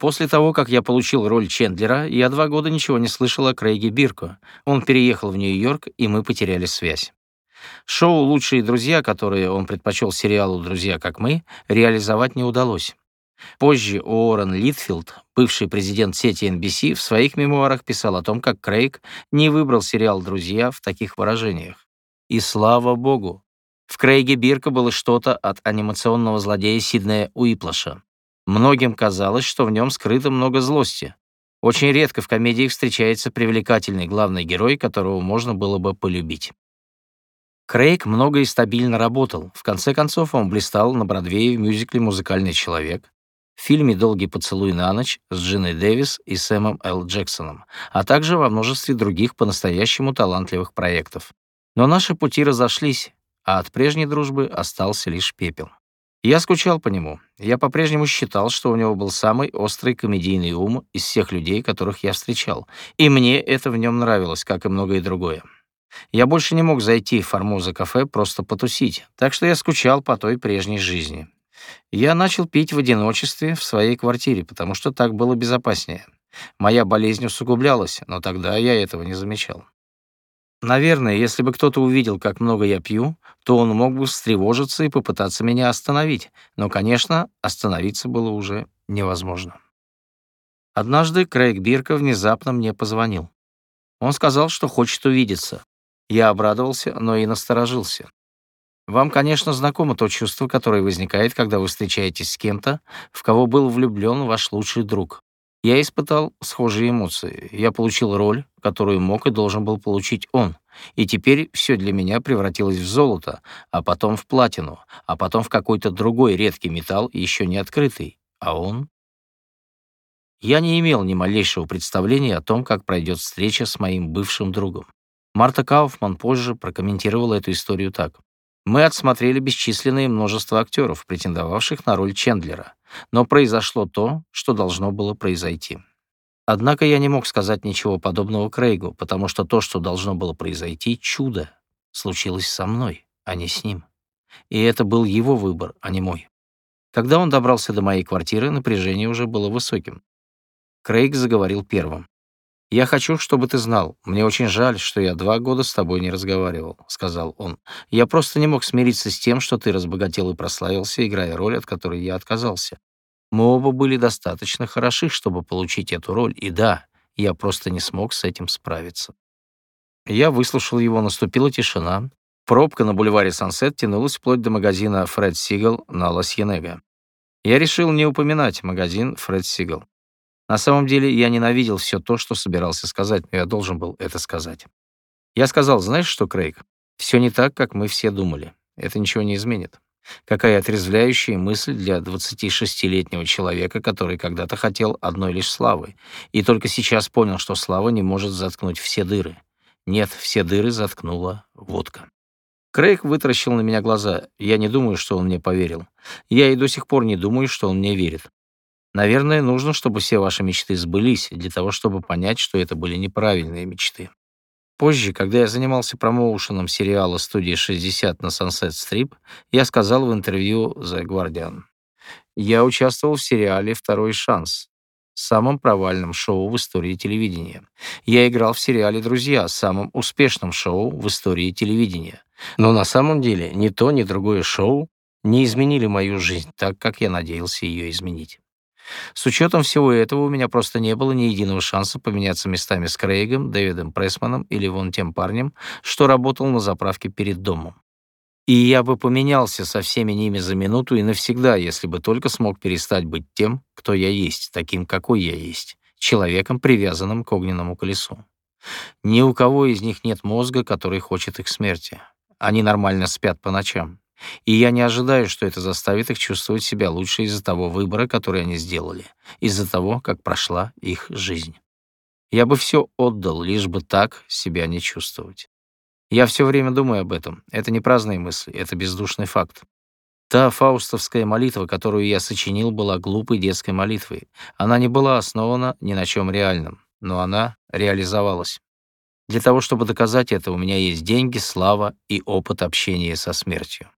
После того, как я получил роль Чендлера, я два года ничего не слышал о Крейге Бирко. Он переехал в Нью-Йорк, и мы потеряли связь. Шоу «Лучшие друзья», которые он предпочел сериалу «Друзья, как мы», реализовать не удалось. Позже Уоррен Литфилд, бывший президент сети NBC, в своих мемуарах писал о том, как Крейг не выбрал сериал «Друзья» в таких выражениях. И слава богу! В Крейге Бирка было что-то от анимационного злодея Сиднея Уиплаша. Многим казалось, что в нем скрыто много злости. Очень редко в комедиях встречается привлекательный главный герой, которого можно было бы полюбить. Крейг много и стабильно работал. В конце концов, он блистал на Бродвее в мюзикле «Музыкальный человек», в фильме «Долгий поцелуй на ночь» с Джиной Дэвис и Сэмом Л. Джексоном, а также во множестве других по-настоящему талантливых проектов. Но наши пути разошлись, а от прежней дружбы остался лишь пепел. Я скучал по нему. Я по-прежнему считал, что у него был самый острый комедийный ум из всех людей, которых я встречал. И мне это в нем нравилось, как и многое другое. Я больше не мог зайти в Формоза кафе просто потусить, так что я скучал по той прежней жизни. Я начал пить в одиночестве в своей квартире, потому что так было безопаснее. Моя болезнь усугублялась, но тогда я этого не замечал. Наверное, если бы кто-то увидел, как много я пью, то он мог бы встревожиться и попытаться меня остановить, но, конечно, остановиться было уже невозможно. Однажды Крейг Бирка внезапно мне позвонил. Он сказал, что хочет увидеться. Я обрадовался, но и насторожился. Вам, конечно, знакомо то чувство, которое возникает, когда вы встречаетесь с кем-то, в кого был влюблен ваш лучший друг. Я испытал схожие эмоции. Я получил роль, которую мог и должен был получить он. И теперь все для меня превратилось в золото, а потом в платину, а потом в какой-то другой редкий металл, еще не открытый. А он? Я не имел ни малейшего представления о том, как пройдет встреча с моим бывшим другом. Марта Кауфман позже прокомментировала эту историю так. Мы отсмотрели бесчисленное множество актеров, претендовавших на роль Чендлера, но произошло то, что должно было произойти. Однако я не мог сказать ничего подобного Крейгу, потому что то, что должно было произойти, чудо, случилось со мной, а не с ним. И это был его выбор, а не мой. Когда он добрался до моей квартиры, напряжение уже было высоким. Крейг заговорил первым. «Я хочу, чтобы ты знал. Мне очень жаль, что я два года с тобой не разговаривал», — сказал он. «Я просто не мог смириться с тем, что ты разбогател и прославился, играя роль, от которой я отказался. Мы оба были достаточно хороши, чтобы получить эту роль, и да, я просто не смог с этим справиться». Я выслушал его, наступила тишина. Пробка на бульваре Сансет тянулась вплоть до магазина «Фред Сигал» на Лас-Янега. Я решил не упоминать магазин «Фред Сигал». На самом деле я ненавидел все то, что собирался сказать, но я должен был это сказать. Я сказал, знаешь что, Крейг, все не так, как мы все думали. Это ничего не изменит. Какая отрезвляющая мысль для 26-летнего человека, который когда-то хотел одной лишь славы, и только сейчас понял, что слава не может заткнуть все дыры. Нет, все дыры заткнула водка. Крейг вытаращил на меня глаза. Я не думаю, что он мне поверил. Я и до сих пор не думаю, что он мне верит. Наверное, нужно, чтобы все ваши мечты сбылись, для того, чтобы понять, что это были неправильные мечты. Позже, когда я занимался промоушеном сериала «Студия 60» на Sunset Strip, я сказал в интервью The Guardian. Я участвовал в сериале «Второй шанс», самом провальном шоу в истории телевидения. Я играл в сериале «Друзья», самом успешном шоу в истории телевидения. Но на самом деле ни то, ни другое шоу не изменили мою жизнь так, как я надеялся ее изменить. С учетом всего этого у меня просто не было ни единого шанса поменяться местами с Крейгом, Дэвидом Прессманом или вон тем парнем, что работал на заправке перед домом. И я бы поменялся со всеми ними за минуту и навсегда, если бы только смог перестать быть тем, кто я есть, таким, какой я есть, человеком, привязанным к огненному колесу. Ни у кого из них нет мозга, который хочет их смерти. Они нормально спят по ночам. И я не ожидаю, что это заставит их чувствовать себя лучше из-за того выбора, который они сделали, из-за того, как прошла их жизнь. Я бы все отдал, лишь бы так себя не чувствовать. Я все время думаю об этом. Это не праздные мысли, это бездушный факт. Та фаустовская молитва, которую я сочинил, была глупой детской молитвой. Она не была основана ни на чем реальном, но она реализовалась. Для того, чтобы доказать это, у меня есть деньги, слава и опыт общения со смертью.